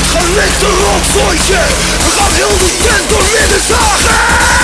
Het gerichte rotzooitje We gaan heel de tent door midden zagen